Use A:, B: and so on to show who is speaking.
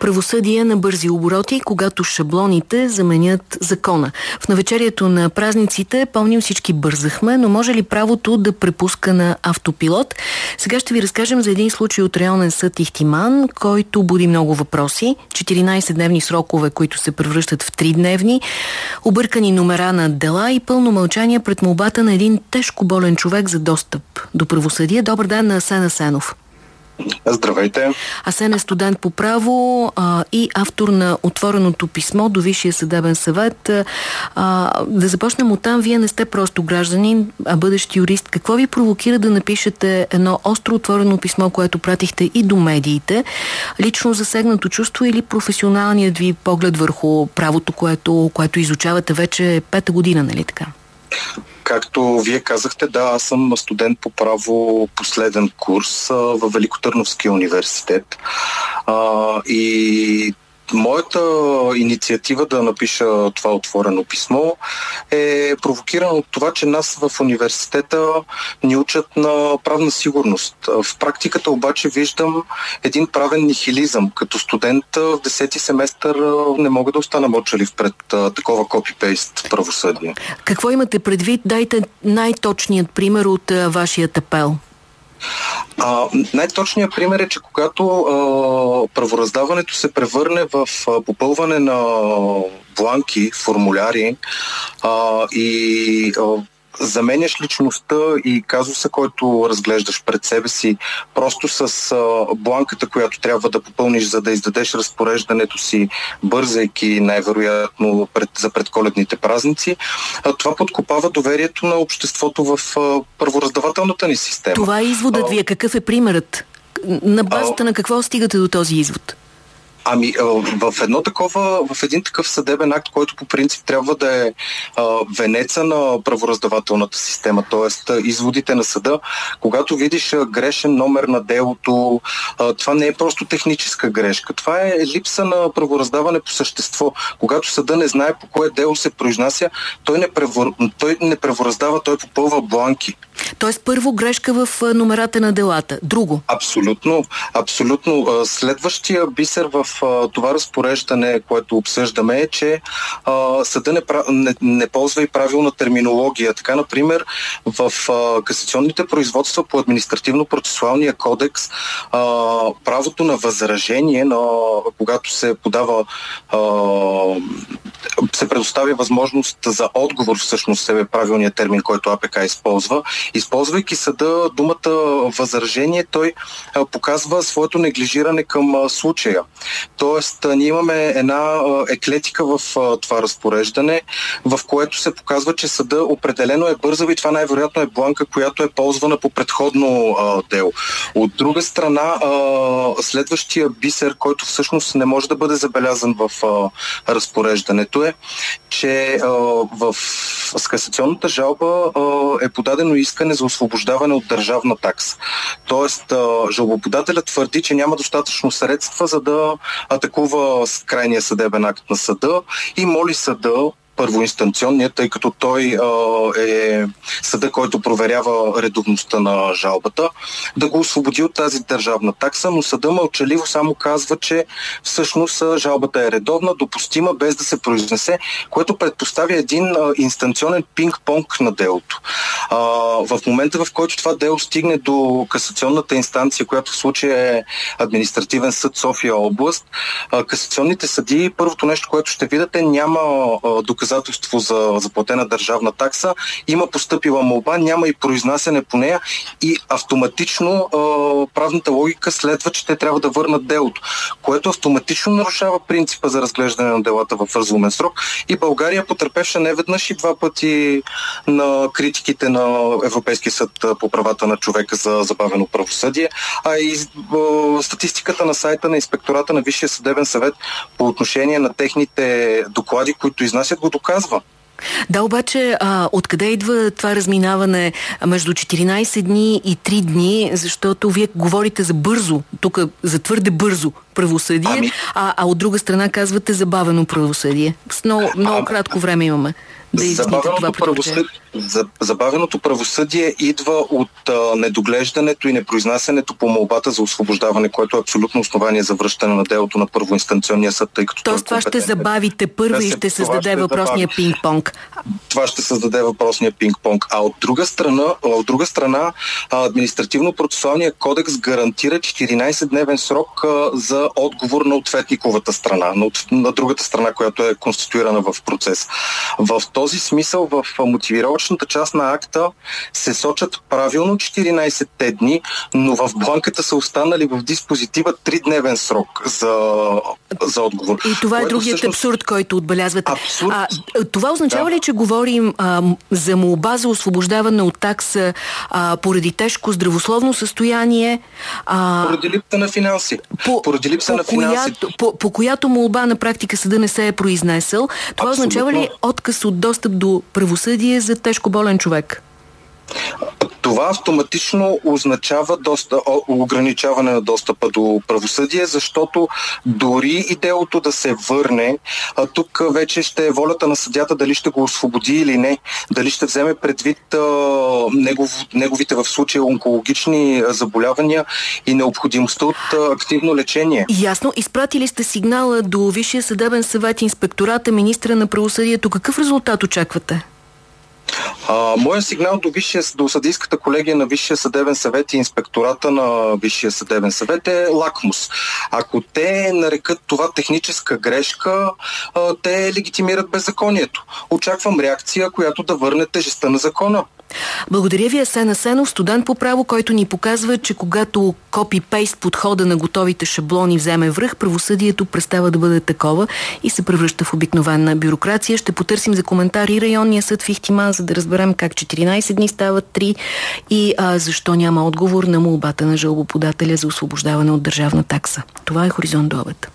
A: Правосъдие на бързи обороти, когато шаблоните заменят закона. В навечерието на празниците, помним всички бързахме, но може ли правото да препуска на автопилот? Сега ще ви разкажем за един случай от районен съд Ихтиман, който буди много въпроси. 14-дневни срокове, които се превръщат в 3-дневни, объркани номера на дела и пълно мълчание пред молбата на един тежко болен човек за достъп до правосъдие. Добър ден на Сена Сенов.
B: Здравейте.
A: Асен е студент по право а, и автор на отвореното писмо до Висшия съдебен съвет. А, да започнем от там. Вие не сте просто гражданин, а бъдещ юрист. Какво ви провокира да напишете едно остро отворено писмо, което пратихте и до медиите? Лично засегнато чувство или професионалният ви поглед върху правото, което, което изучавате вече пета година, нали така?
B: Както вие казахте, да, аз съм студент по право последен курс в Великотърновския университет. А, и Моята инициатива да напиша това отворено писмо е провокирана от това, че нас в университета ни учат на правна сигурност. В практиката обаче виждам един правен нихилизъм. Като студент в 10-ти семестър не мога да остана мълчалив пред такова копипейст правосъдие.
A: Какво имате предвид? Дайте най-точният пример от вашия апел.
B: А, най-точният пример е, че когато а, правораздаването се превърне в а, попълване на бланки, формуляри а, и а, заменяш личността и казуса, който разглеждаш пред себе си, просто с а, бланката, която трябва да попълниш, за да издадеш разпореждането си, бързайки най-вероятно пред, за предколедните празници, а, това подкопава доверието на обществото в а, първораздавателната ни система.
A: Това е изводът ви. Какъв е примерът? На базата а, на какво стигате до този извод?
B: Ами, в едно такова, в един такъв съдебен акт, който по принцип трябва да е венеца на правораздавателната система, т.е. изводите на съда, когато видиш грешен номер на делото, това не е просто техническа грешка, това е липса на правораздаване по същество. Когато съда не знае по кое дело се произнася, той не, превор... той не правораздава, той попълва бланки.
A: Тоест първо грешка в номерата на делата. Друго?
B: Абсолютно. Абсолютно. Следващия бисер в това разпореждане, което обсъждаме е, че съда не, не, не ползва и правилна терминология. Така, например, в касационните производства по административно-процесуалния кодекс правото на възражение, на, когато се подава се предоставя възможност за отговор, всъщност е правилният термин, който АПК използва. Използвайки съда думата възражение, той показва своето неглижиране към случая. Тоест, ние имаме една еклетика в това разпореждане, в което се показва, че съда определено е бързав и това най-вероятно е бланка, която е ползвана по предходно дело. От друга страна, следващия бисер, който всъщност не може да бъде забелязан в разпореждането е, че в с касационната жалба е подадено искане за освобождаване от държавна такса. Тоест, жалбоподателят твърди, че няма достатъчно средства за да атакува крайния съдебен акт на съда и моли съда първоинстанционният, тъй като той а, е съда, който проверява редовността на жалбата, да го освободи от тази държавна такса, но съда мълчаливо само казва, че всъщност жалбата е редовна, допустима, без да се произнесе, което предпоставя един а, инстанционен пинг-понг на делото. А, в момента, в който това дело стигне до касационната инстанция, която в случая е административен съд София област, а, касационните съди, първото нещо, което ще видят е няма а, доказателство за заплатена държавна такса, има поступила молба, няма и произнасяне по нея и автоматично а, правната логика следва, че те трябва да върнат делото, което автоматично нарушава принципа за разглеждане на делата в разумен срок. И България потърпеше не веднъж и два пъти на критиките на Европейския съд по правата на човека за забавено правосъдие, а и а, статистиката на сайта на инспектората на Висшия съдебен съвет по отношение на техните доклади, които изнасят, го доказва.
A: Да, обаче а, откъде идва това разминаване между 14 дни и 3 дни, защото вие говорите за бързо, тук за твърде бързо правосъдие, ами... а, а от друга страна казвате забавено правосъдие. С много, много а... кратко време имаме да изясните това правосъдие.
B: Забавеното правосъдие идва от а, недоглеждането и непроизнасянето по молбата за освобождаване, което е абсолютно основание за връщане на делото на първоинстанционния съд, тъй като
A: Тоест това ще забавите първо и ще създаде въпросния пинг-понг.
B: Това ще създаде въпросния пинг-понг. А от друга страна, от друга страна административно-процесуалния кодекс гарантира 14-дневен срок а, за отговор на ответниковата страна, на, на другата страна, която е конституирана в процес. В този смисъл в мотивировъчната част на акта се сочат правилно 14-те дни, но в бланката са останали в диспозитива 3-дневен срок за, за отговор.
A: И това е другият всъщност... абсурд, който отбелязвате. Абсурд. А, това означава да. ли, че говорим а, за молба за освобождаване от такса а, поради тежко здравословно състояние?
B: А, поради липса на финанси. По, поради липса по на финанси.
A: Която, по, по която молба на практика съда не се е произнесъл. Това Абсолютно. означава ли отказ от достъп до правосъдие за тежко болен човек?
B: Това автоматично означава доста, ограничаване на достъпа до правосъдие, защото дори и делото да се върне, а тук вече ще е волята на съдята дали ще го освободи или не, дали ще вземе предвид а, негов, неговите в случая онкологични заболявания и необходимостта от а, активно лечение.
A: Ясно. Изпратили сте сигнала до Висшия съдебен съвет, инспектората, министра на правосъдието. Какъв резултат очаквате?
B: А, моят сигнал до, висшия, до съдийската колегия на Висшия съдебен съвет и инспектората на Висшия съдебен съвет е лакмус. Ако те нарекат това техническа грешка, а, те легитимират беззаконието. Очаквам реакция, която да върне тежестта на закона.
A: Благодаря ви, Асена Сенов, студент по право, който ни показва, че когато копи-пейст подхода на готовите шаблони вземе връх, правосъдието престава да бъде такова и се превръща в обикновена бюрокрация. Ще потърсим за коментари районния съд в Ихтиман, за да разберем как 14 дни стават 3 и а, защо няма отговор на молбата на жалбоподателя за освобождаване от държавна такса. Това е Хоризонт до обед.